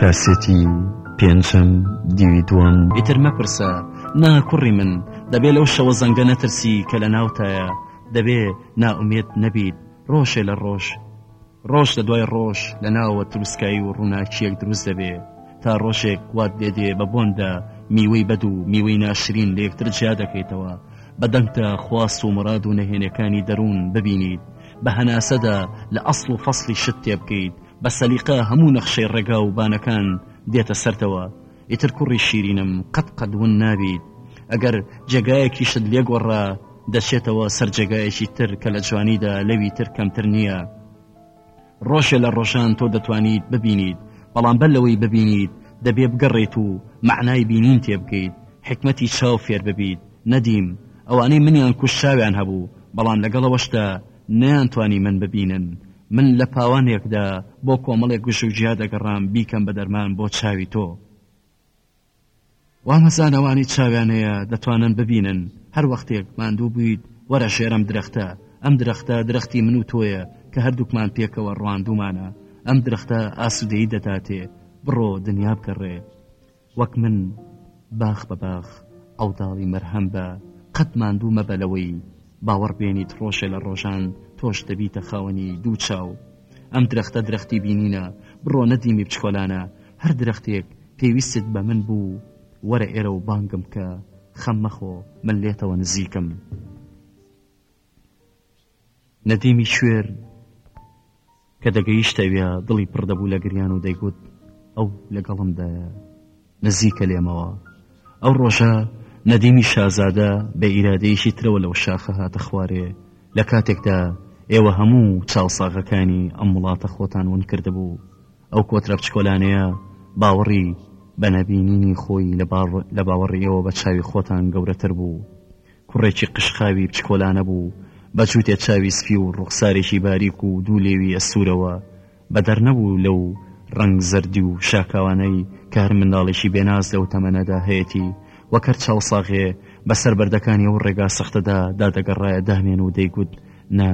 کاسێتی پێنجەم دیوی دووەم. ئیتر مەپرسە نا کوڕی من دەبێ لەو شەوە زەنگە نەترسی کە لە ناوتایە دەبێ نائومێد نەبیت ڕۆژێ لە ڕۆژ ڕۆژ لە دوای ڕۆژ لە ناوە تروسکایی و ڕووناکیەک دروست دەبێ تا ڕۆژێک وات لێ دێ بە بۆندا میوەی بەد و میوەی ناشرین لە یەکتر جیا دەکەیتەوە بە دەنگتە خواست و مڕاد و نەهێنەکانی دەروون ببینیت بە هەناسەدا لە ئەسڵ و فەسڵی شت تێبکەیت بە سەلیقە هەموو نەخشەی ڕێگا و بانەکان دێتە سەرتەوە، ئیتر کوڕی شیرینم قەت قەت ون نابیت، ئەگەر جێگایەکیشت لێ گۆڕا دەچێتەوە سەر جێگایەکی تر کە لە جوانیدا لەوی تر کەمتر نییە. ڕۆژێ لە ڕۆژان تۆ دەتوانیت ببینیت، بەڵام بەر لەوەی ببینیت دەبێ بگەڕێیت و مەعنای بینین تێ بگەیت، حیکمەتی چاو فێر ببیت. نەدیم، ئەوانەی منیان کوشت چاویان هەبوو، بەڵام لەگەڵ ئەوەشدا، نەیانتوانی من ببینن، من لە پاوانێکدا بۆ کۆمەڵێک گژ و گیا دەگەڕام بیکەم بە دەرمان بۆ چاوی تۆ. وامەزان ئەوانەی چاویان هەیە دەتوانن ببینن، هەر وەختێک ماندوو بوویت وەرە ژێر ئەم درەختە، ئەم درەختە درەختی من و تۆیە کە هەردووکمان پێکەوە ڕواندوومانە، ئەم درەختە ئاسوودەیی دەداتێ، بڕۆ دنیا بگەڕێ. وەک من باخ بە باخ عەوداڵی مەرهەم بە، قەت ماندوو مەبە لەوەی باوەڕ بێنیت ڕۆژێ لە ڕۆژان تۆش دەبیتە خاوەنی دوو چاو. ئەم درەختە درەختی بینینە، بڕۆ نەدیمی بچکۆلانە، هەر درەختێک پێویستت بە من بوو وەرە ئێرە و بانگم بکە، خەم مەخۆ من لێتەوە نزیکم. ندیمی کوێر کە دەگەیشتە وێ دڵی پڕ دەبوو لە گریان و دەیگوت ئەو لەگەڵمدایە نزیکە لێمەوە ئەو ڕۆژە ندیمی شازادە بە ئیرادەیەکی ترەوە لەو شاخە هاتە خوارێ لە کاتێکدا ئێوە هەموو چاوساغەکانی ئەم وڵاتە خۆتان ون کردبوو ئەو کۆترە بچکۆلانەیە باوەڕی بە نەبینینی خۆی لە باوەڕی ئێوە بە چاوی خۆتان گەورەتر بوو کوڕێکی قژقاوی بچکۆلانە بوو، بە جووتێ چاوی سپی و ڕووخسارێکی باریک و دوو لێوی ئەستوورەوە، بەدەر نەبوو لەو ڕەنگ زەردی و شاکاوانەی کە هەر منداڵێکی بێناز لەو تەمەنەدا هەیەتی، وەک هەر چاوساغێ بەسەر بەردەکانی ئەو ڕێگا سەختەدا دادەگەڕایە دەهمێن و دەیگوت، نا!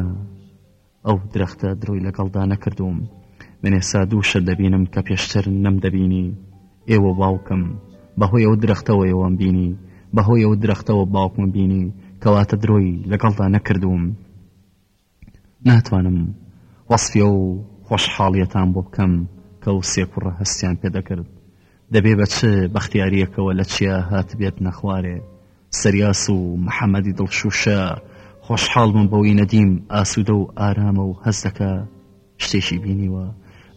ئەو درەختە درۆی لەگەڵدا نەکردووم. من ئێستا دوو شت دەبینم کە پێشتر نەمدەبینی. ئێوە و باوکم. بەهۆی ئەو درەختەوە ئێوەم بینی. بەهۆی ئەو درەختەوە باوکمم بینی. کەواتە درۆی لەگەڵدا نەکردووم. ناتوانم وەسفی ئەو خۆشحاڵییەتان بۆ بکەم کە ئەو سێ کوڕە هەستیان پێدەکرد. دەبێ بە چ بەختیاریەکەوە لە چیا هاتبێتنە خوارێ سەریاس و محەممەدی دڵشوشە خۆشحاڵ بووم بەوەی نەدیم ئاسوودە و ئارامە و هەز دەکە شتێکی بینیوە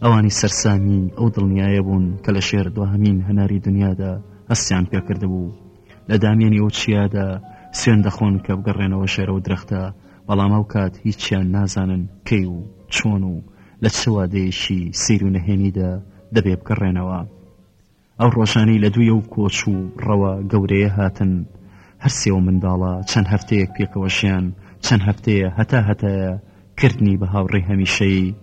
ئەوانی سەرسامی ئەو دڵنیایە بوون کە لە شێر دوهمین هەناری دنیادا هەستیان پێکرد بوو لە دامێنی ئەو چیادا سوێن دەخۆن کە بگەڕێنەوە شێرە و درەختە بەڵام ئەو کات هیچیان نازانن کەی و چۆن و لە چوادەیەکی سیر و نەهێنیدا دەبێ بگەڕێنەوە ئەو ڕۆژانی لە دوویە و کۆچ و ڕەوە گەورەیە هاتن هەر سێوە منداڵە چەند هەفتەیەک پێکەوەشیان چەند هەفتەیە هەتا هەتایە کردنی بە هاوڕێ هەمیشەیی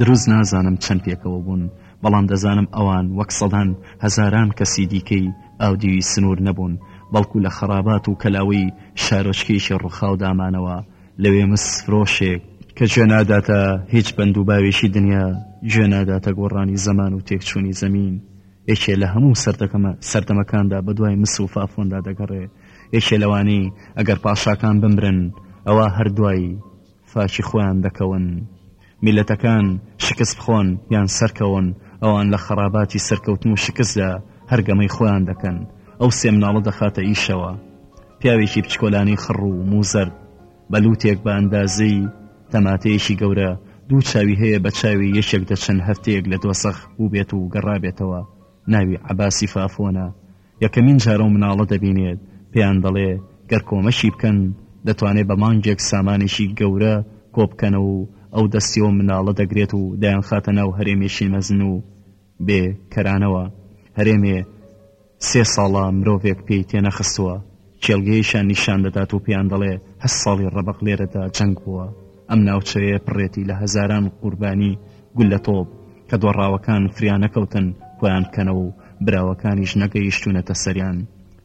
دروست نازانم چەند پێکەوە بوون بەڵام دەزانم ئەوان وەک سەدان هەزاران کەسی دیکەی ئاودیوی سنوور نەبوون بەڵکو لە خەرابات و کەلاوەی شارۆچکەیەکی ڕوخاو دامانەوە لەوێ مس فرۆشێک کە گوێ ناداتە هیچ بەند و باوێکی دنیا گوێ ناداتە گۆڕانی زەمان و تێکچوونی زەمین یەکێ لە هەموو سەردەکەمە سەردەمەکاندا بە دوای مس و فافۆندا دەگەڕێ یەکێ لەوانەی ئەگەر پاشاکان بمرن ئەوە هەردوای فاکی خۆیان دەکەون میللەتەکان شکست بخۆن یان سەرکەون ئەوان لە خەڕاباتی سەرکەوتن و شکستدا هەر گەمەی خۆیان دەکەن ئەو سێ مناڵە دەخاتە ئیشەوە پیاوێکی بچکۆلانەی خڕ و موزەرد بە لوتێک بە ئەندازەی تەماتەیەکی گەورە دوو چاوی هەیە بە چاوی یەکێک دەچەند هەفتەیەک لە دۆزەخ بووبێت و گەڕابێتەوە ناوی عەباسی فافۆنە یەکەمین جار ئەو مناڵە دەبینێت پێیان دەڵێ گەر کۆمەکی بکەن دەتوانێ بە مانگێک سامانێکی گەورە کۆبکەنەوە و ئەو دەستی ئەو مناڵە دەگرێت و دەیانخاتە ناو هەرێمێکی مەزن و بێ کەرانەوە هەرێمێ سێ ساڵە مرۆڤێک پێی تێنەخستووە. کێڵگەیەکیان نیشان دەدات و پێیان دەڵێ هەشت ساڵی ڕەبەق لێرەدا جەنگ بووە، ئەم ناوچەیە پڕێتی لە هەزاران قوربانی گوللە تۆپ کە دۆڕاوەکان فریانەکەوتن کۆیان بکەنەوە و براوەکانیش نەگەیشتوونەتە سەریان.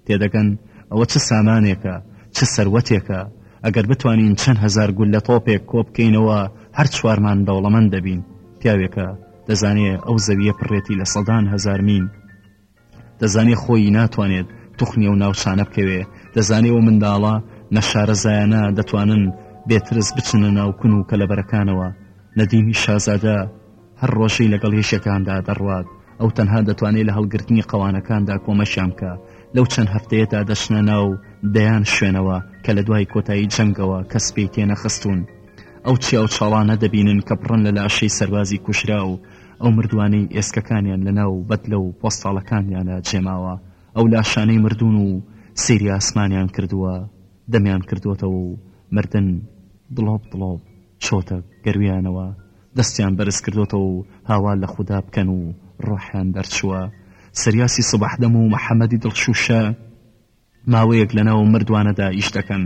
تێدەگەن ئەوە چ سامانێکە، چ سەروەتێکە، ئەگەر بتوانین چەند هەزار گوللە تۆپێک کۆ بکەینەوە هەر چوارمان دەوڵەمەند دەبین. پیاوێکە دەزانێ ئەو زەوییە پڕێتی لە سەدان هەزار مین. دەزانێ خۆی ناتوانێت توخنی ئەو ناوچانە بکەوێ دەزانێ و منداڵە نەشارەزایانە دەتوانن بێترس بچنە ناوکن و کەلەبەرەکانەوە نەدیمی شازادە هەر ڕۆژەی لەگەڵ هێشەکاندا دەڕوات ئەو تەنها دەتوانێت لە هەڵگرتنی قەوانەکاندا کۆمەشیان بکە لەو چەند هەفتەیەدا دەچنە ناو دەیان شوێنەوە کە لە دوای کۆتایی جەنگەوە کەس پێی تێنەخستون ئەو چیا و چاڵانە دەبینن کە بڕن لە لاشەی سەربازی کوشرا و ئەو مردوانەی ئێسکەکانیان لە ناو بەدلە و پۆستاڵەکانیانا جێماوە، ئەو لاشانەی مردوون و سەیری ئاسمانیان کردووە، دەمیان کردۆتەوە و مردن دڵۆپ دڵۆپ چۆتە گەرویانەوە، دەستیان بەرز کردۆتەوە و هاوار لە خودا بکەن و ڕۆحیان دەرچووە. سریاسی سبەحدەم و محەمەدی دڵشووشە. ماوەیەک لەناو مردوانەدا ئیش دەکەن،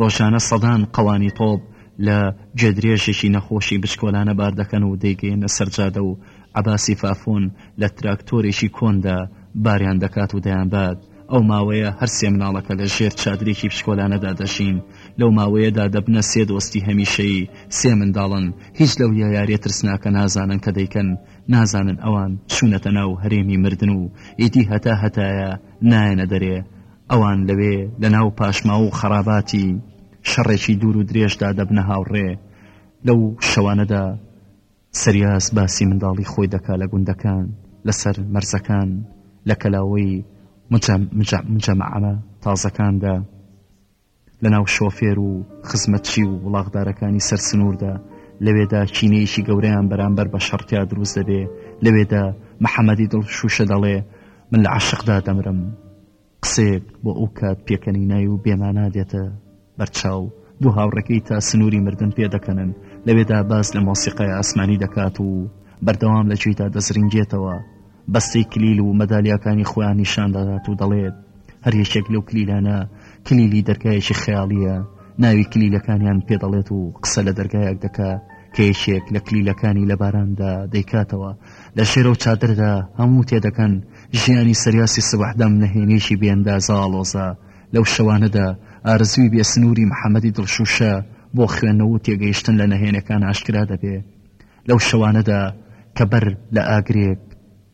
ڕۆژانە سەدان قەوانی تۆپ لە گوێدرێژێکی نەخۆشی بچکۆلانە بار دەکەن و دەیگەیەننە سەر جادە و عەباسی فافۆن لە تراکتۆرێکی کۆندا باریان دەکات و دەیانبات. ئەو ماوەیە هەر سێ مناڵەکە لە ژێر چادرێکی بچکۆلانەدا دەژین. لەو ماوەیەدا دەبنە سێ دۆستی هەمیشەیی. سێ منداڵن، هیچ لەو یەیاریە ترسناکە نازانن کە دەیکەن، نازانن ئەوان چوونەتە ناو هەرێمی مردن و ئیدی هەتا هەتایە، نایەنە دەرێ، ئەوان لەوێ لە ناو پاشماو و خەڕاباتی شەڕێکی دوور و درێژدا دەبنە هاوڕێ. لەو شەوانەدا سریاس باسی منداڵی خۆی دەکا لە گوندەکان، لەسەر مەرزەکان، لە کەلاوەی مجەمعەمە تازەکاندا. لەناو شۆفێر و خزمەتچی و وڵاخدارەکانی سەر سنووردا، لەوێدا کینەیەکی گەورەیان بەرامبەر بە شەڕکەر دروست دەبێ، لەوێدا محەمەدی دڵ شووشە دەڵێ، من لە عەشقدا دەمرم. قسەیەک بۆ ئەو کات پێکەنینای و بێمانا دێتە بەرچاو، دوو هاوڕێکەی تا سنووری مردن پێ دەکەنن، لەوێدا باس لە مۆسیقای ئاسمانی دەکات و بەردەوام لە جێیدا دەزرینگێتەوە، بەستەی کلیل و مەدالیاکانی خۆیان نیشان دەدات و دەڵێت هەر یەکێک لەو کلیلانە کلیلی دەرگایەکی خەیاڵیە ناوی کلیلەکانیان پێ دەڵێت و قسە لە دەرگایەک دەکە کە یەکێک لە کلیلەکانی لە باراندا دەیکاتەوە لە ژێرە و چادردا هەموو تێدەکەن ژیانی سەریاسی سبحدەم نەهێنێکی بێندازە ئاڵۆزە لەو شەوانەدا ئارزوی بێ سنووری محەممەدی دڵشوشە بۆ خوێندنەوە و تێگەیشتن لە نەهێنەکان ئاشکرا دەبێ لەو شەوانەدا کە بەر لە ئاگرێک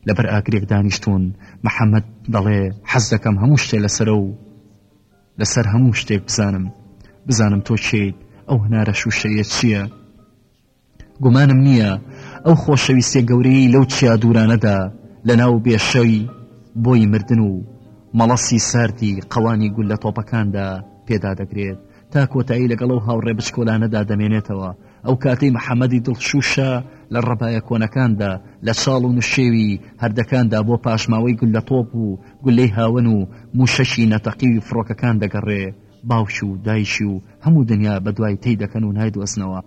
لە بەر ئاگرێک دانیشتوون، محەمەد دەڵێ، حەز دەکەم هەموو شتێ لەسەرە و لەسەر هەموو شتێک بزانم، بزانم تۆ کێیت، ئەو هەنارە شووشەیە چییە؟ گومانم نییە ئەو خۆشەویستیە گەورەیەی لەو چیا دوورانەدا لە ناو بێشەوی بۆی مردن و مەڵەسی ساردی قەوانی گوللە تۆپەکاندا پێدا دەگرێت، تا کۆتایی لەگەڵ ئەو هاوڕێ بچکۆلانەدا دەمێنێتەوە، ئەو کاتەی محەمەدی دڵشووشە لە ڕەبایە کۆنەکاندا لە چاڵ و نشێوی هەردەکاندا بۆ پاشماوەی گوللە تۆپ و گوللەی هاوەن و مووشەکی نەتەقیوی فڕۆکەکان دەگەڕێ، باوکی و دایکی و هەموو دنیا بە دوای تەی دەکەن و نایدۆزنەوە.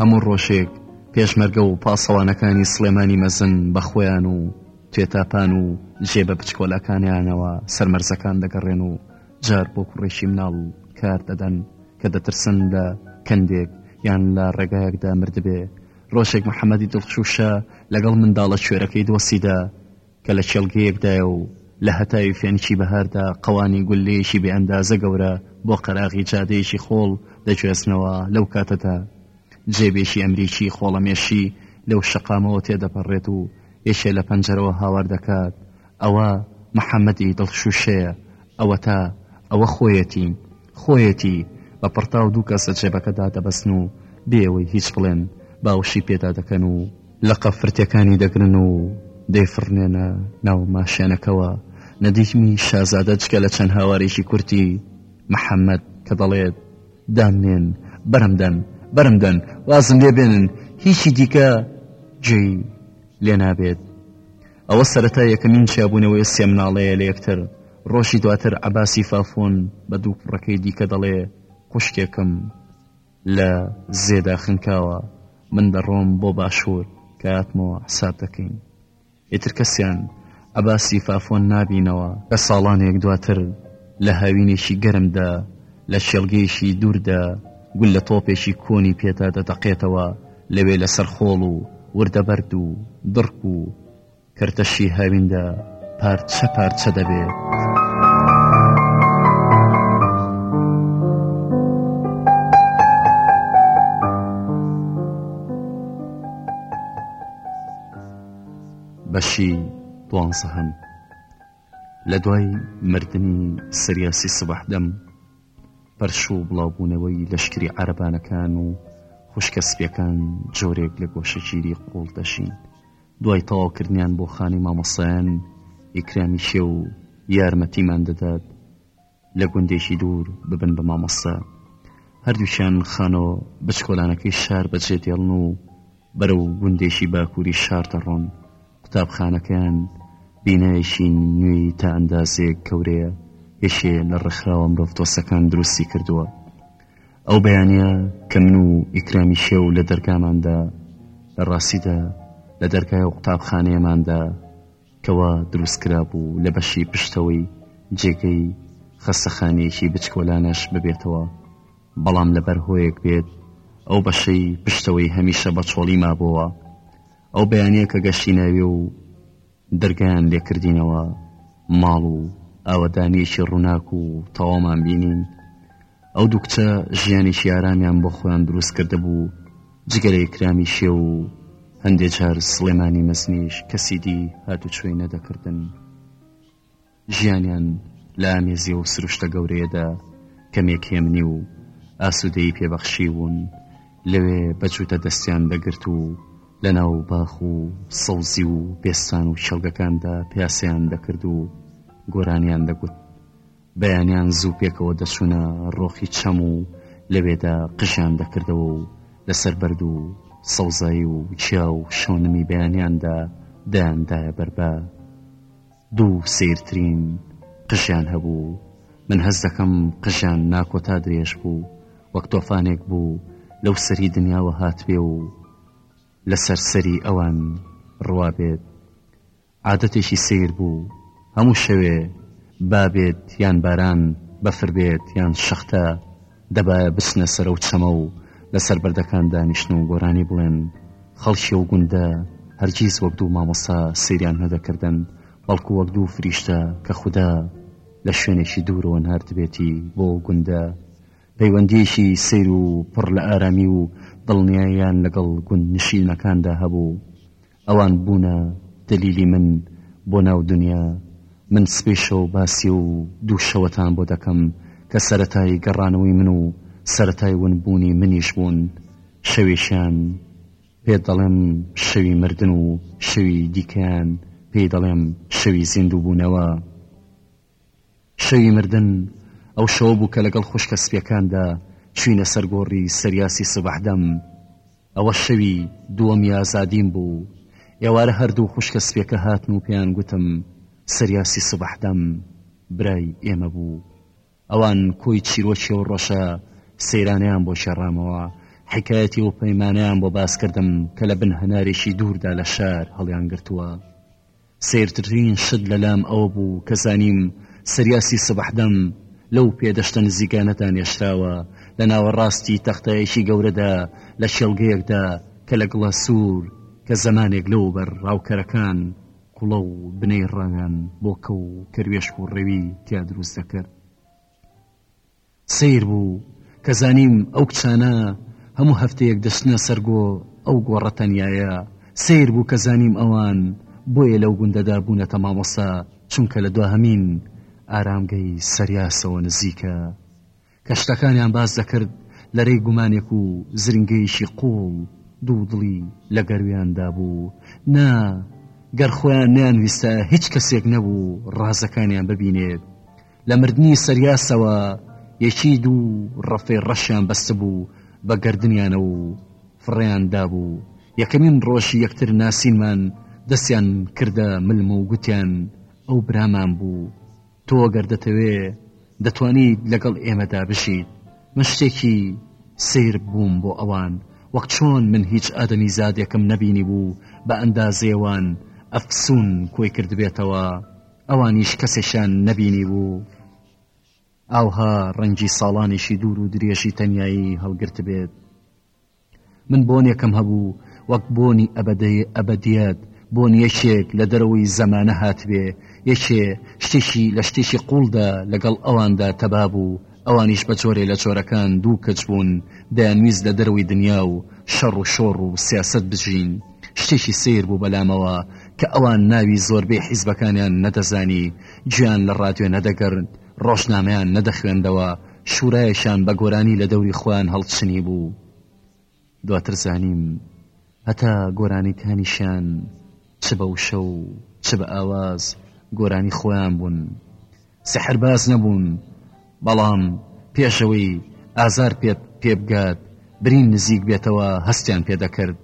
هەموو ڕۆژێک پێشمەرگە و پاسەوانەکانی سڵێمانی مەزن بە خۆیان و توێتاپان و جێبە بچکۆلاکانیانەوە سەر مەرزەکان دەگەڕێن و جار بۆ کوڕێکی مناڵ کار دەدەن کە دەترسن لە کەندێک یان لە ڕێگایەکدا مردبێ ڕۆژێک محەممەدی دڵخشوشە لەگەڵ منداڵە کوێرەکەی دۆسیدا کە لە کێڵگەیەکدایە و لە هەتاوی فێنکی بەهاردا قەوانی گوللەیەکی بێ ئەندازە گەورە بۆ قەراغی جادەیەکی خۆڵ دەگوێزنەوە، لەو کاتەدا جێبێکی ئەمریکی خۆڵەمێشی لەو شەقامەوە تێدەپەڕێت و یەکێ لە پەنجەرەوە هاوار دەکات، ئەوە محەمەدی دڵشووشەیە، ئەوەتا ئەوە خۆیەتی. خۆیەتی، بە پڕتاو دوو کەس لە جێبەکە دادەبەزن و بێ ئەوەی هیچ بڵێن باوەشی پێدا دەکەن و لقە فرتەکانی دەگرن و دەیفڕنێنە ناو ماشێنەکەوە، نەدیمی شازادە جگە لە چەند هاوارێکی کورتی محەمەد کە دەڵێت، دامنێن، بەرمدەن، بەرمدەن، وازم لێ بێنن، هیچی دیکە گوێی لێنابێت. ئەوە سەرەتای یەکەمین جیابوونەوەی سێ مناڵەیە لە یەکتر، ڕۆژی دواتر عەباسی فافۆن بە دوو کوڕەکەی دیکە دەڵێ خوشکێکم لە زێدا خنکاوە، من دەڕۆم بۆ باشوور کە هاتمەوە حساب دەکەین. ئیتر کەسیان عەباسی فافۆن نابینەوە. کە ساڵانێک دواتر لە هاوینێکی گەرمدا لە کێڵگەیەکی دووردا گوللە تۆپێکی کۆنی پێدا دەتەقێتەوە، لەوێ لەسەر خۆڵ و وردەبەرد و دڕک و کەرتەشی هاویندا پارچە پارچە دەبێت. بەشی دوانزەهەم لە دوای مردنی سریاسی سبح دەم پەرش و بڵاوبوونەوەی لەشکری عارەبانەکان و خوشکە سپیەکان جۆرێک لە گۆشەگیری قوڵ دەژین دوای تەواوکردنیان بۆ خانی مامۆسایان ئیکرامی شێ و یارمەتیمان دەدات لە گوندێکی دوور ببن بە مامۆستا هەردووچیان خانۆ بچکۆلانەکەی شار بەجێ دێڵن و بەرەو گوندێکی باکووری شار دەڕۆن، قوتابخانەکەیان بینایەکی نوێی تا ئەندازەیەک گەورەیە، یەکێ لە ڕێکخراوە مرۆڤدۆستەکان دروستی کردووە. ئەو بەیانییە کە من و ئیکرامی شێو لە دەرگاماندا، لە ڕاستیدا لە دەرگای ئەو قوتابخانەیەماندا کە وا دروست کرابوو لە بەشی پشتەوەی جێگەی خەستەخانەیەکی بچکۆلانەش ببێتەوە، بەڵام لەبەر هۆیەک بێت ئەو بەشەی پشتەوەی هەمیشە بە چۆڵی مابۆوە ئەو بەیانە کە گەشتی ناوێ و دەرگایان لێکردینەوە ماڵ و ئاوەدانیەکی ڕووناک و تەوامان بینین ئەو دوو کچە ژیانێکی ئارامیان بۆ خۆیان دروست کرده بوو جگەلە ئکرامی شێ و هەندێ جار سڵێمانی مەزنیش کەسی دی هاتو چۆی نەدەکردن ژیانیان لە ئامێزی ئەو سروشتە گەورەیەدا کەمێک هێمنی و ئاسوودەیی پێ بەخشیبوون، لەوێ بە جووتە دەستیان دەگرت و لەناو باخ و سەوزی و بێستان و کێڵگەکاندا پیاسەیان دەکرد و گۆرانیان دەگوت. بەیانیان زوو پێکەوە دەچوونە ڕۆخی چەم و لەوێدا قژیان دەکردەوە و لەسەر بەرد و سەوزایی و چیا و شەونمی بەیانیاندا دایاندایە بەر با. دوو سەیرترین قژیان هەبوو، من هەست دەکەم قژیان ناکۆتا درێژ بوو، وەک تۆفانێک بوو لەو سەری دنیاوە هاتبێ و لەسەر سەری ئەوان ڕوابێت. عادەتێکی سەیر بوو، هەموو شەوێ، با بێت یان باران، بەفر بێت یان شەختە، دەبایە بچنە سەر ئەو چەمە و لەسەر بەردەکان دانیشن و گۆرانی بڵێن خەڵکی ئەو گوندە هەرگیز وەک دوو مامۆسا سەیریان نەدەکردن بەڵکو وەک دوو فریشتە کە خودا لە شوێنێکی دوورەوە ناردبێتی بۆ ئەو گوندە پەیوەندیەکی سیر و پڕ لە ئارامی و دڵنیایان لەگەڵ گوند نشینەکاندا هەبوو ئەوان بوونە دەلیلی من بۆ ناو دونیا من سبەی شەو باسی ئەو دوو شەوەتان بۆ دەکەم کە سەرەتای گەڕانەوەی من و سەرەتای ون بوونی منیش بوون شەوێکیان پێت دەڵێم شەوی مردن و شەوی دیکەیان پێی دەڵێم شەوی زیندوو بوونەوە. شەوی مردن ئەو شەوە بوو کە لەگەڵ خوشکە سپیەکاندا چوینە سەر گۆڕی سەریاسی سبەحدەم. ئەوە شەوی دووەمی ئازادیم بوو. ئێوارە هەردوو خوشکە سپیەکە هاتن و پێیان گوتم سەریاسی سبەحدەم برای ئێمە بوو. ئەوان کۆی چیرۆکی ئەو ڕەشە سەیرانەیان بۆ گێڕامەوە. حیکایەتی ئەو پەیمانەیان بۆ باس کردم کە لە بن هەنارێکی دووردا لە شار هەڵیانگرتووە. سەیرترین شت لە لام ئەوە بوو کە زانیم سریاسی سبحدم لەو پێدەشتە نزیکانەدا نێشراوە، لە ناوەڕاستی تەختایەکی گەورەدا لە کێڵگەیەکدا کە لە گڵە سوور کە زەمانێک لەوەوبەر ڕاوکەرەکان قوڵە و بنەی ڕایان بۆکە و کەروێشک و ڕێوی تیا دروست دەکرد. سەیر بوو کە زانیم ئەو کچانە هەموو هەفتەیەک دەچنە سەر گۆ ئەو گۆڕە تەنیایە سەیر بوو کە زانیم ئەوان بۆیە لەو گوندەدا بوونەتە مامۆستا چونکە لە دواهەمین ئارامگەی سەریاسەوە نزیکە کە شتەکانیان باس دەکرد لە رێی گومانێک و زرنگەیەکی قوڵ دوو دڵی لە گەرویان دابوو نا گەر خۆیان نەیانویستایە هیچ کەسێک نەبوو رازەکانیان ببینێت لە مردنی سەریاسەوە یەکی دوو ڕەفەی ڕەشیان بەستبوو بە گەردنیانەوە و فڕێیان دابوو، یەکەمین ڕۆژی یەکتر ناسینمان دەستیان کردە ملم و گوتیان ئەو برامان بوو، تۆ گەر دەتەوێ دەتوانیت لەگەڵ ئێمەدا بژیت، من شتێکی سەیر بووم بۆ ئەوان، وەک چۆن من هیچ ئادەمیزادێکم نەبینیبوو بە ئەندازەی ئەوان ئەفسوون کۆی کردبێتەوە. ئەوانیش کەسێکیان نەبینیبوو ئاوها ڕەنگی ساڵانێکی دوور و درێژی تەنایی هەڵگرت بێت من بۆنێکم هەبوو وەک بۆنی ئەبدەی ئەبدیەت بۆن یەکێک لە دەرەوەی زەمانە هاتبێ یەکێ شتێکی لە شتێکی قوڵدا لەگەڵ ئەواندا تەبابوو ئەوانیش بە چۆرێ لە چۆرەکان دوو کچ بوون دەیانویست لە دەرەوەی دنیا و شەڕ و شۆڕ و سیاسەت بژین. شتێکی سەیر بوو بەلامەوە کە ئەوان ناوی زۆربەی حیزبەکانیان نەدەزانی، گوێیان لە ڕادیۆ نەدەگرت، ڕۆژنامەیان نەدەخوێندەوە، شورایەکیان بە گۆرانی لە دەوری خۆیان هەڵچنیبوو. دواتر زانیم هەتا گۆرانیکانیشیان چ بە وشە و چ بە ئاواز گۆرانی خۆیان بوون سەحر باز نەبوون بەڵام پێشەوەی ئازار پێت پێبگات برین نزیک بێتەوە هەستیان پێدەکرد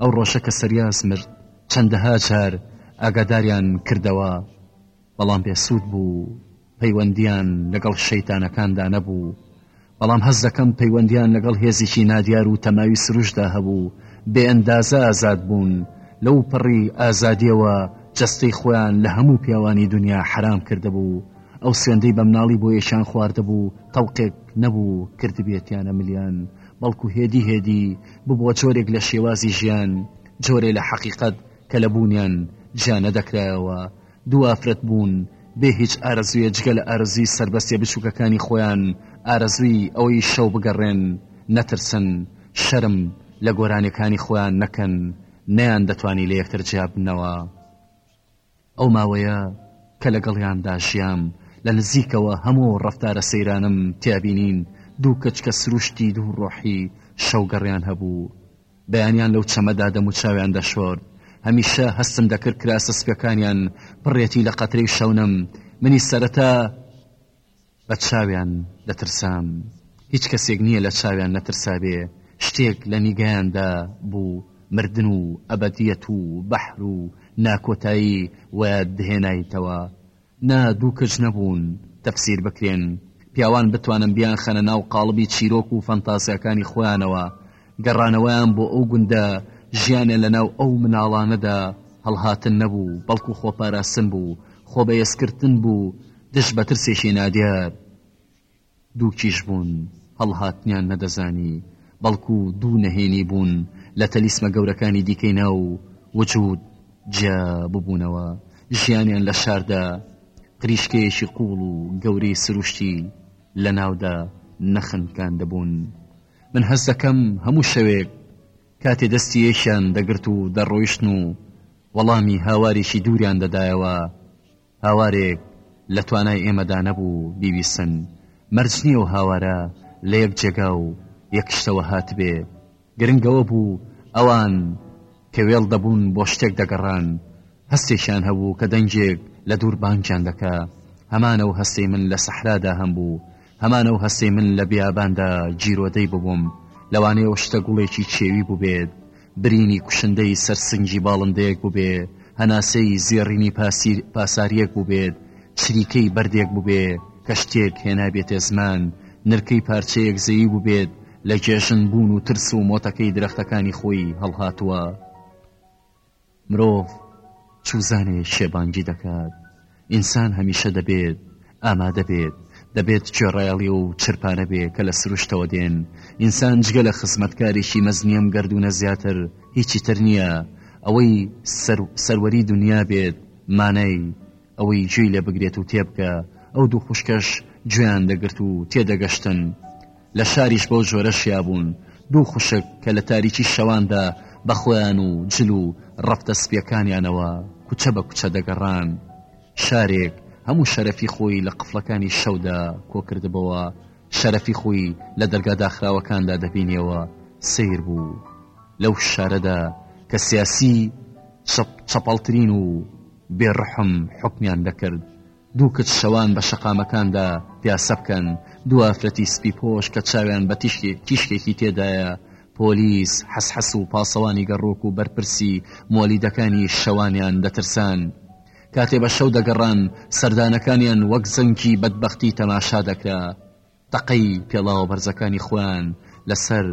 ئەو ڕۆژە کە سەریاس مرد چەندەها جار ئاگاداریان کردەوە بەڵام بێ سوود بوو پەیوەندیان لەگەڵ شەیتانەکاندا نەبوو بەڵام هەست دەکەم پەیوەندیان لەگەڵ هێزیکی نادیار و تەماوی سروشدا هەبوو بێ ئەندازە ئازاد بوون لەو پەڕی ئازادیەوە جەستەی خۆیان لە هەموو پیاوانی دنیا حرام کردبوو ئەو سوێندەی بە مناڵی بۆ یەکیان خواردبوو تەوقێک نەبوو کردبێتیانە ملیان بەڵکو هێدی هێدی ببووە جۆرێک لە شێوازی ژیان جۆرێ لە حەقیقەت کە لە بوونیان جیا نەدەکرایەوە دوو ئافرەت بوون بێ هیچ ئارەزوویە جگە لە ئارەزووی سەربەستیە بچووکەکانی خۆیان ئارەزووی ئەوەی شەو بگەڕێن نەترسن شەرم لە گۆرانیەکانی خۆیان نەکەن نەیان دەتوانی لە یەکتر جیا بنەوە ئەو ماوەیە کە لەگەڵیاندا ژیام لە نزیکەوە هەموو ڕەفتارە سەیرانم تیابینین دوو کچکە سروشتی دوو ڕۆحی شەوگەڕیان هەبوو بەیانیان لەو چەمەدا دەموچاویان دەشۆرد، هەمیشە هەستم دەکرد کراسە سپیەکانیان پڕێتی لە قەترەی شەونم، منیش سەرەتا بە چاویان دەترسام، هیچ کەسێک نییە لە چاویان نەترسابێ، شتێک لە نیگایاندا بوو، مردن و ئەبەدیەت و بەحر و ناکۆتایی وەیاد دهێنایتەوە، نا دوو کچ نەبوون تەفسیر بکرێن، پیاوان بتوانن بیانخەنە ناو قاڵبی چیرۆک و فەنتازیاکانی خۆیانەوە، گەڕانەوەیان بۆ ئەو گوندە، ژیانیان لە ناو ئەو مناڵانەدا هەڵهاتن نەبوو، بەڵکو خۆپاراستن بوو، خۆبەهێزکردن بوو دژ بە ترسێکی نادیار. دووکیش بوون، هەڵهاتنیان نەدەزانی، بەڵکو دوو نەهێنی بوون لە تەلیسمە گەورەکانی دیکەی ناو وجود جیا ببوونەوە، ژیانیان لە شاردا قریشکەیەکی قووڵ و گەورەی سروشتی لە ناودا نەخنکاندبوون. من هەست دەکەم هەموو شەوێک کاتێ دەستی یەکیان دەگرت و دەڕۆیشتن و وەڵامی هاوارێکی دووریان دەدایەوە، هاوارێک لە توانای ئێمەدا نەبوو بیبیسن، مەرج نییە و هاوارە لە یەک جێگا و یەک شتەوە هاتبێ، گرنگ ئەوە بوو ئەوان کە وێڵ دەبوون بۆ شتێک دەگەڕان، هەستێکیان هەبوو کە دەنگێک لە دوور بانگیان دەکا، هەمان ئەو هەستەی من لە سەحرادا هەمبوو، هەمان ئەو هەستەی من لە بیاباندا گیرۆدەی ببووم، لەوانەیە ئەو شتە گوڵێکی کێوی بووبێت، برینی کوشندەی سەر سنگی باڵندەیەک بووبێ، هەناسەی زێڕینی پاسارییەک بووبێت، چریکەی بەردێک بووبێ کە شتێک هێنابێتێ زمان، نرکەی پارچەیەک زەوی بووبێت لە گێژن بوون و ترس و مۆتەکەی درەختەکانی خۆی هەڵهاتووە. مرۆڤ چوزانێ شێبانگی دەکات ئینسان هەمیشە دەبێت ئامادە بێت دەبێت کوێڕایەڵی و چرپانە بێ کە لە سروشتەوە دێن ئینسان جگە لە خزمەتکارێکی مەزنیەم گەردوونە زیاتر هیچی تر نییە ئەوەی سەروەری دنیا بێت مانای ئەوەی جێی لێ بگرێت و تێبکە ئەو دوو خوشکەش گوێیان دەگرت و تێدەگەشتن لە شاریش بەو جۆرە شیابوون دوو خوشک کە لە تاریکی شەواندا بە خۆیان و جل و ڕەفتە سپیەکانیانەوە کوچە بە کوچە دەگەڕان شارێک هەموو شەرەفی خۆی لە قفڵەکانی شەودا کۆکردبەوە شەرەفی خۆی لە دەرگا داخراوەکاندا دەبینیەوە سیر بوو لەو شارەدا کە سیاسی چەپ چەپەڵترین و بێڕحم حکمیان دەکرد دوو کچ شەوان بە شەقامەکاندا پیاسە بکەن، دوو ئافرەتی سپی پۆش کە چاویان بە تیشکێکی تێدایە، پۆلیس، حەسحەس و پاسەوانی گەڕۆک و بەرپرسی مۆلیدەکانی شەوانیان دەترسان. کاتێ بە شەو دەگەڕان، سەردانەکانیان وەک زەنگی بەدبەختی تەماشا دەکرا. تەقەی پێڵاوە بەرزەکانی خۆیان لەسەر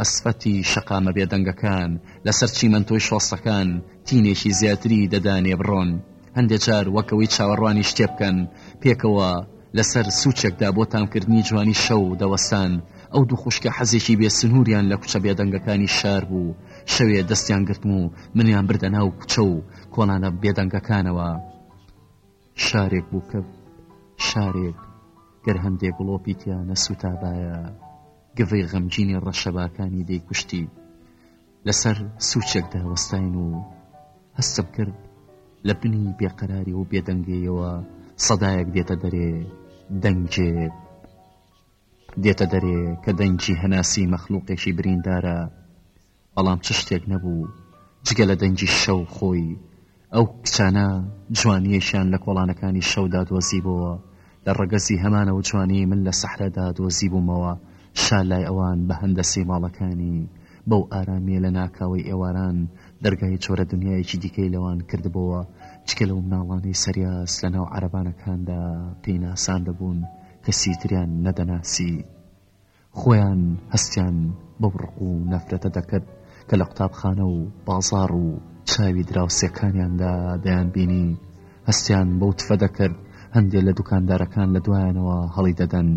ئەسفەتی شەقامە بێدەنگەکان، لەسەر چیمەنتۆی شۆستەکان تینێکی زیاتری دەدا نێبڕۆن، هەندێ جار وەک ئەوەی چاوەڕوانی شتێ بکەن، پێکەوە لەسەر سوچێکدا بۆ تامکردنی جوانی شەو دەوەستان، ئەو دوو خوشکە حەزێکی بێ سنووریان لە کوچە بێدەنگەکانی شار بوو، شەوێ دەستیان گرتم و منیان بردە ناو کوچە و کۆڵانە بێدەنگەکانەوە. شارێک بوو کە شارێک گەر هەندێک گڵۆپی تیا نەسووتابایە گڤەی غەمجینی ڕەشەباکانی دەیکوشتی لەسەر سوچێکدا وەستین و هەستم کرد لە بنی بێقەراری و بێدەنگەیەوە سەدایەک دێتە دەرێ دەنگێ دێتە دەرێ کە دەنگی هەناسی مەخلوقێکی بریندارە بەڵام چ شتێک نەبوو جگە لە دەنگی شەو خۆی، ئەو کچانە جوانییەکیان لە کۆڵانەکانی شەودا دۆزیبۆوە، لە ڕەگەزی هەمانە و جوانیی من لە سەحرەدا دۆزیبوومەوە، شا لای ئەوان بە هەندەسەی ماڵەکانی، بەو ئارامییە لە ناکاوەی ئێواران دەرگای جۆرە دنیایەکی دیکەی لەوان کردبۆوە، جگە لەو مناڵانەی سەریاس لە ناو عەرەبانەکاندا پێی ناساندبوون، کەسی تریان نەدەناسی. خۆیان هەستیان بەو ڕق و نەفرەتە دەکرد کە لە قوتابخانە و بازاڕ و چاوی دراوسێکانیاندا دەیان بینی هەستیان بەو تفە دەکرد هەندێک لە دوکاندارەکان لە دوایانەوە هەڵی دەدەن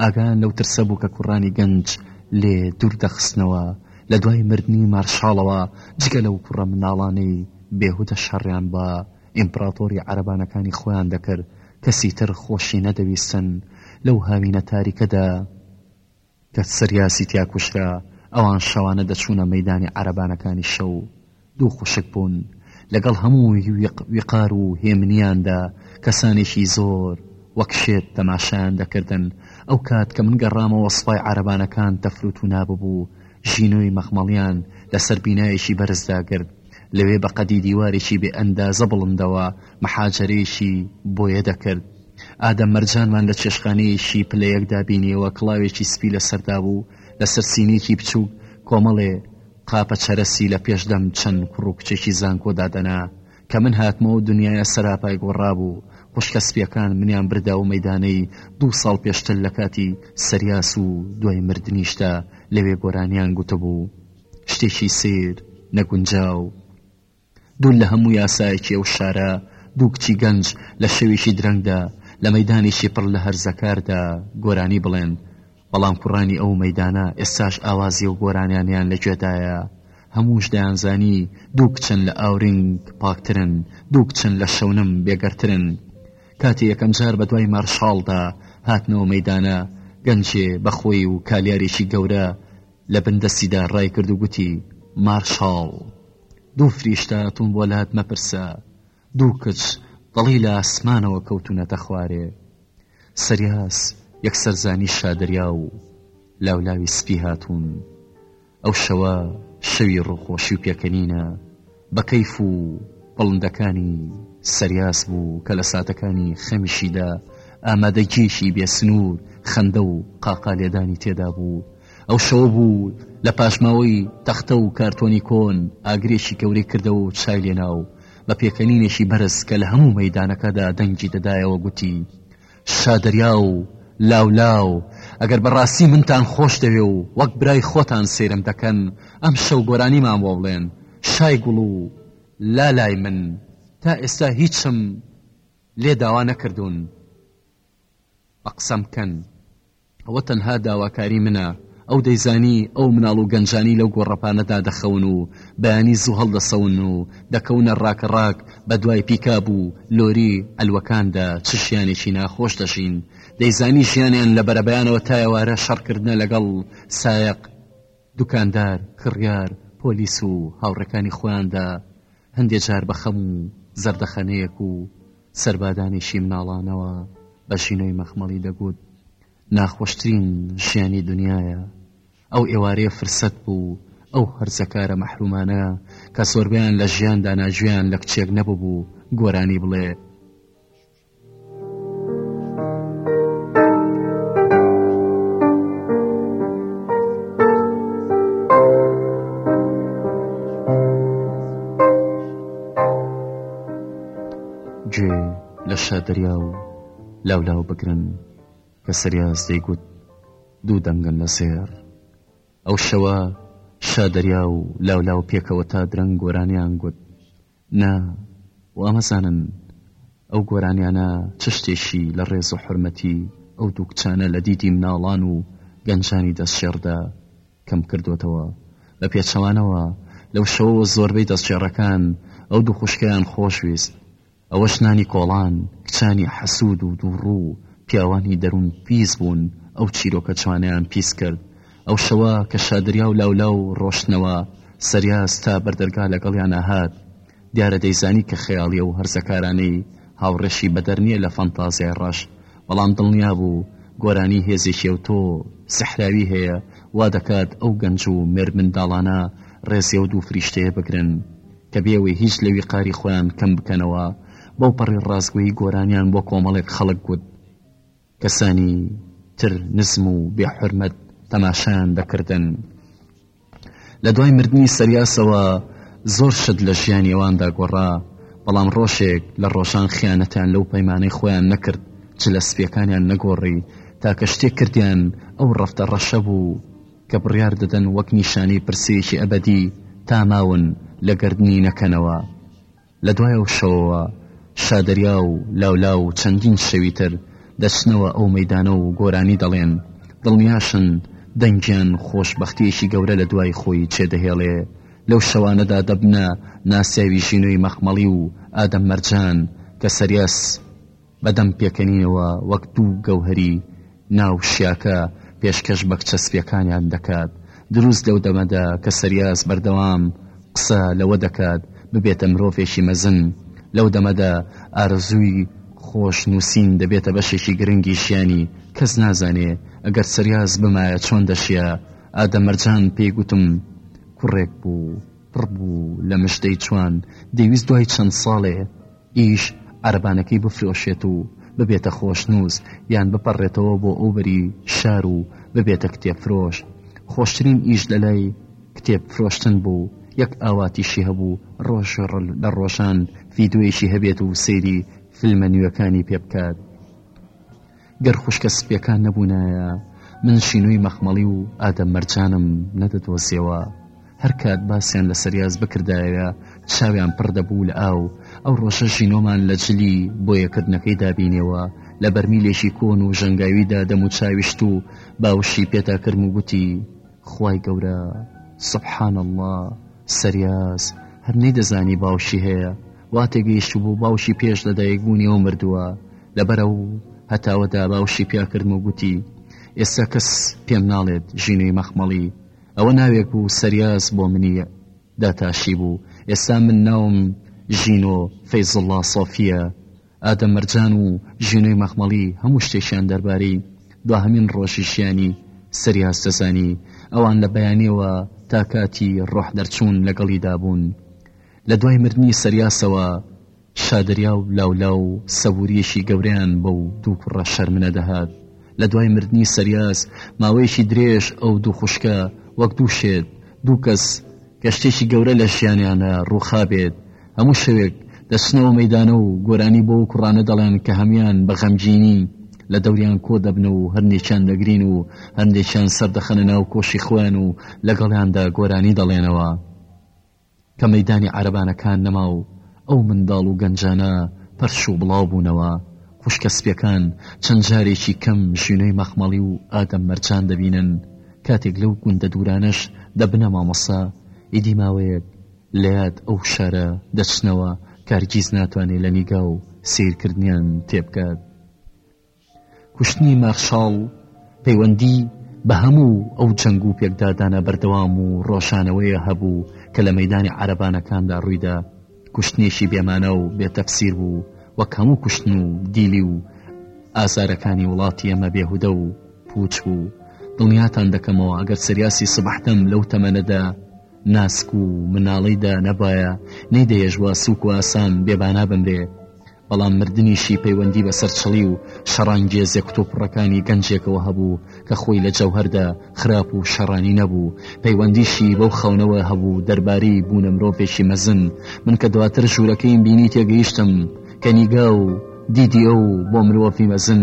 ئاگان لەو ترسە بوو کە کوڕانی گەنج لێ دوور دەخستنەوە لە دوای مردنی مارشاڵەوە جگە لەو کوڕە مناڵانەی بێهودە شەڕیان بە ئیمپڕاتۆری عەرەبانەکانی خۆیان دەکرد، کەسی تر خۆشی نەدەویستن، لەو هاوینە تاریکەدا کە سریاسی تیا کوشرا، ئەوان شەوانە دەچوونە مەیدانی عەرەبانەکانی شەو، دوو خوشک بوون، لەگەڵ هەموو ویقار و هێمنیاندا، کەسانێکی زۆر وەک شێت تەماشایان دەکردن، ئەو کات کە من گەڕامەوە سوپای عەرەبانەکان تەفروتونا ببوو، ژینۆی مەخمەڵیان لەسەر بینایەکی بەرزدا گرت، لەوێ بە قەدی دیوارێکی بێ ئەندازە بڵندەوە محاجەرەیەکی بۆیە دەکرد ئادەم مەرجانمان لە چێشخانەیەکی پلە یەکدا بینیەوە کڵاوێکی سپی لەسەردا بوو لەسەر سینێکی بچووک کۆمەڵێ قاپە چەرەسی لە پێشدەم چەند کوڕ و کچێکی زانکۆ دادەنا کە من هاتمەوە دنیاە سەراپای گۆڕابوو خوشکە سپیەکان منیان بردا و مەدانەی دوو ساڵ پێشتر لە کاتی سەریاس و دوای مردنیشتا لەوێ گۆرانیان گوتبوو شتێکی سیر نەگونجاو دوور لە هەموو یاسایەکی ئەو شارە دوو کچی گەنج لە شەوێکی درەنگدا لە مەیدانێکی پڕ لە هەرزەکاردا گۆرانی بڵێن بەڵام کوڕانی ئەو مەدانە ئێستاش ئاوازی و گۆرانیانیان لە گوێدایە هەمووش دەیانزانی دوو کچن لە ئاورنگ پاکترن دوو کچن لە شەونم بێگەرترن کاتی یەکەم جار بە دوای مارشاڵدا هاتنەوە مەدانە گەنجێ بەخۆی و کالیارێکی گەورە لە بن دەستیدا ڕایکرد و گوتی، مارشاڵ، دوو فریشتە هاتوون بۆ لات مەپرسە، دوو کچ دڵی لە ئاسمانەوە کەوتوونەتە خوارێ. سریاس یەکسەر زانی شادریا و لاولاوی سپی هاتوون. ئەو شەوە شەوی ڕووخۆشی و پێکەنینە. بە کەیف و بەڵندەکانی سەریاس بوو کە لە ساتەکانی خەمیشیدا ئامادەگیشی بێ سنوور خەندە و قاقا لێدانی تێدا بوو ئەو شەوە بوو لە پاشماوەی تەختە و کارتۆنی کۆن ئاگرێکی گەورەی کردەوە و چای لێنا و بە پێکەنینێکی بەرز کە لە هەموو مەدانەکەدا دەنگی دەدایەوە گوتی شادەریا و لاولاو ئەگەر بەڕاستی منتان خۆش دەوێ و وەک برای خۆتان سەیرم دەکەن ئەمشەو گۆرانیمان بۆ بڵێن شای گوڵ و لالای من تا ئێستا هیچم لێ داوا نەکردوون بە قسەم کەن ئەوە تەنها داواکاری منە. ئەو دەیزانی ئەو مناڵ و گەنجانەی لەو گۆڕەپانە دادەخەون و بەیانی زوو هەڵدەسەون و دەکەونە ڕاکە ڕاک بە دوای پیکاب و لۆری الوەکاندا چ ژیانێکی ناخۆش دەژین. دەیزانی ژیانیان لە بەرەبەیانەوە تا ئێوارە شەڕکردنە لەگەڵ سایەق. دوکاندار، کڕیار، پۆلیس و هاوڕێکانی خۆیاندا، هەندێ جار بە خەم و زەردەخەنەیەک و سەربادانێکی مناڵانەوە بە ژینۆی مەخمەڵی دەگوت، ناخۆشترین ژیانی دنیایە. ئەو ئێوارەیە فرسەت بوو، ئەو هەرزەکارە مەحرومانە کە زۆربەیان لە ژیاندا ناگوێیان لە کچێک نەببوو گۆرانی بڵێ، شادریا و لاولاو بگرن کە سریاز دەیگوت دوو دەنگن لە سێر ئەو شەوە شادریا و لاولاو پێکەوە تا درەنگ گۆرانیان گوت نا وا مەزانن ئەو گۆرانیانە چ شتێکی لە ڕێز و حورمەتی ئەو دوو کچانە لە دیدی مناڵان و گەنجانی دەستگێڕدا کەم کردۆتەوە. بە پێچەوانەوە لەو شەوەوە زۆربەی دەستگێڕەکان ئەو دوو خوشکەیان خۆش ویست. ئەوەش نانی کۆڵان، کچانی حەسوود و دووڕوو و پیاوانی دەروون پیس بوون ئەو چیرۆکە جوانەیان پیس کرد ئەو شەوە کە شادریا و لاولاو ڕۆشتنەوە، سەریاس تا بەر دەرگا لەگەڵیانا هات. دیارە دەیزانی کە خەیاڵییە و هەرزەکارانەی هاوڕێشی بەدەر نییە لە فانتازیای ڕەش، بەڵام دڵنیا بوو گۆرانی هێزێکی ئەوتۆ سەحراوی هەیە وا دەکات ئەو گەنج و مێردمنداڵانە ڕێزی ئەو دوو فریشتەیە بگرن کە بێ ئەوەی هیچ لە ویقاری خۆیان کەم بکەنەوە بەوپەڕی ڕاستگۆیی گۆرانیان بۆ کۆمەڵێک خەڵک گوت. کەسانی تر نزم و بێ حورمەت تەماشایان دەکردن لە دوای مردنی سەریاسەوە زۆر شت لە ژیانی ئەواندا گۆڕا بەڵام ڕۆژێک لە ڕۆژان خیانەتیان لەو پەیمانەی خۆیان نەکرد چ لە سپیەکانیان نەگۆڕی تاکە شتێک کردیان ئەو ڕفتە ڕەشە بوو کە بڕیار دەدەن وەک نیشانەی پرسەیەکی ئەبدی تا ماون لە گردنی نەکەنەوە لە دوای ئەو شەوەوە شادەریا و لاولاو و چەندین شەوی تر دەچنەوە ئەو مەیدانە و گۆرانی دەڵێن، دڵنیاشن دەنگیان خۆشبەختییەکی گەورە لە دوای خۆی چێدەهێڵێ. لەو شەوانەدا دەبنە ناسیاوی ژینۆی مەخمەڵی و ئادەم مەرجان کە سەریاس. بە دەم پێکەنینەوە وەک دوو گەوهەری ناو شیاکە پێشکەش بە کچە سپیەکانیان دەکات، دروست لەو دەمەدا کە سەریاس بەردەوام قسە لەوە دەکات ببێتە مرۆڤێکی مەزن، لەو دەمەدا ئارەزووی خۆش نووسین دەبێتە بەشێکی گرنگی ژیانی، کەس نازانێ ئەگەر سەریاس بمایە چۆن دەژیا، ئادەم مەرجان پێی گوتم کوڕێک بوو پڕ بوو لە مژدەی جوان دەیویست دوای چەند ساڵێ ئیش عەرەبانەکەی بفرۆشێت و ببێتە خۆشنووس یان بپەڕێتەوە بۆ ئەو بەری شار و ببێتە کتێبفرۆش خۆشترین ئیش لە لای کتێب فرۆشتن بوو یەک ئاواتیشی هەبوو ڕۆژ لە ڕۆژان ڤیدۆیەکی هەبێت و سەیری فلمە نوێکانی پێ بکات. گەر خوشکە سپیەکان نەبونایە من شینۆی مەخمەڵی و ئادەم مەرجانم نەدەدۆزیەوە هەرکات باسیان لە سەریاز بکردایە چاویان پڕ دەبوو لە ئاو ئەو ڕۆژە ژینۆمان لە جلی بۆیەکردنەکەی دابینەوە لە بەرمیلێکی کۆن و ژەنگاویدا دەم و چاویشت و باوشی پێتا کرم و گوتی خوای گەورە سبحان الله سەریاز هەر نەیدەزانی باوشی هەیە وا تێگەیشتبوو باوکی پێش لە دایکبوونیەوە مردووە لەبەرەو هەتاوەدا باوشی پیاکردم و گوتی ئێستا کەس پێم ناڵێت ژینوی مەخمەڵی ئەوە ناوێک بوو سەریاز بۆ منی داتاشی بوو ئێستا من ناوم ژینۆ فەیزڵڵا سۆفیە ئادە مەرجان و ژینۆی مەخمەڵی هەموو شتێکیان دەربارەی دواهمین ڕۆژی ژیانی سەریاز دەزانی ئەوان لە بەیانیەوە تا کاتی ڕۆح دەرچوون لەگەڵیدا بوون لە دوای مردنی سەریاسەوە شادریا و لاولا و سەبووریەکی گەورەیان بەو دوو کوڕە شەرمنە دەهات لە دوای مردنی سەریاس ماوەیەکی درێژ ئەو دوو خوشکە وەک دوو شێت دوو کەس کە شتێکی گەورە لە ژیانیانە ڕووخابێت هەموو شەوێک دەچنەوە مەدانە و گۆرانی بۆ و کوڕانە دەڵێن کە هەمان بە غەمگینی لە دەوریان کۆ دەبن و هەندێکیان دەگرین و هەندێکیان سەردەخەنە ناو کۆشی خۆیان و لەگەڵیاندا گۆرانی دەڵێنەوە. کە مەیدانی عەرەبانەکان نەما و ئەو منداڵ و گەنجانە پەرش و بڵاو بوونەوە، خوشکە سپیەکان چەند جارێکی کەم ژینۆی مەخمەڵی و ئادەم مەرجان دەبینن، کاتێک لەو گوندە دوورانەش دەبنە مامۆستا، ئیدی ماوەیەک لە یاد ئەو شارە دەچنەوە کە هەرگیز ناتوانێ لە نیگا و سەیرکردنیان تێبگات. کوشتنی مارشاڵ پەیوەندی بە هەموو ئەو جەنگ و پێکدادانە بەردەوام و ڕۆژانەوەیە هەبوو کە لە مەیدانی عەرەبانەکاندا ڕوویدا، کوشتنێکی بێمانا و بێ تەفسیر بوو وەک هەموو کوشتن و دیلی و ئازارەکانی وڵاتی ئێمە بێهودە و پووچ بوو، دڵنیاتان دەکەمەوە ئەگەر سریاسی سبح دەم لەو تەمەنەدا ناسک و مناڵیدا نەبوایە نەیدەهێشتبووە سووک و ئاسان بێبانا بمرێ بەڵام مردنیشی پەیوەندی بە سەرچڵی و شەڕانگێزە کتوپڕەکانی گەنجێکەوە هەبوو کە خۆی لە جەوهەردا خراپ و شەڕانی نەبوو پەیوەندیشی بەو خەونەوە هەبوو دەربارەی بوونە مرۆڤێکی مەزن من کە دواتر ژوورەکەیم بینی تێگەیشتم کە نیگا و دیدی ئەو بۆ مرۆڤی مەزن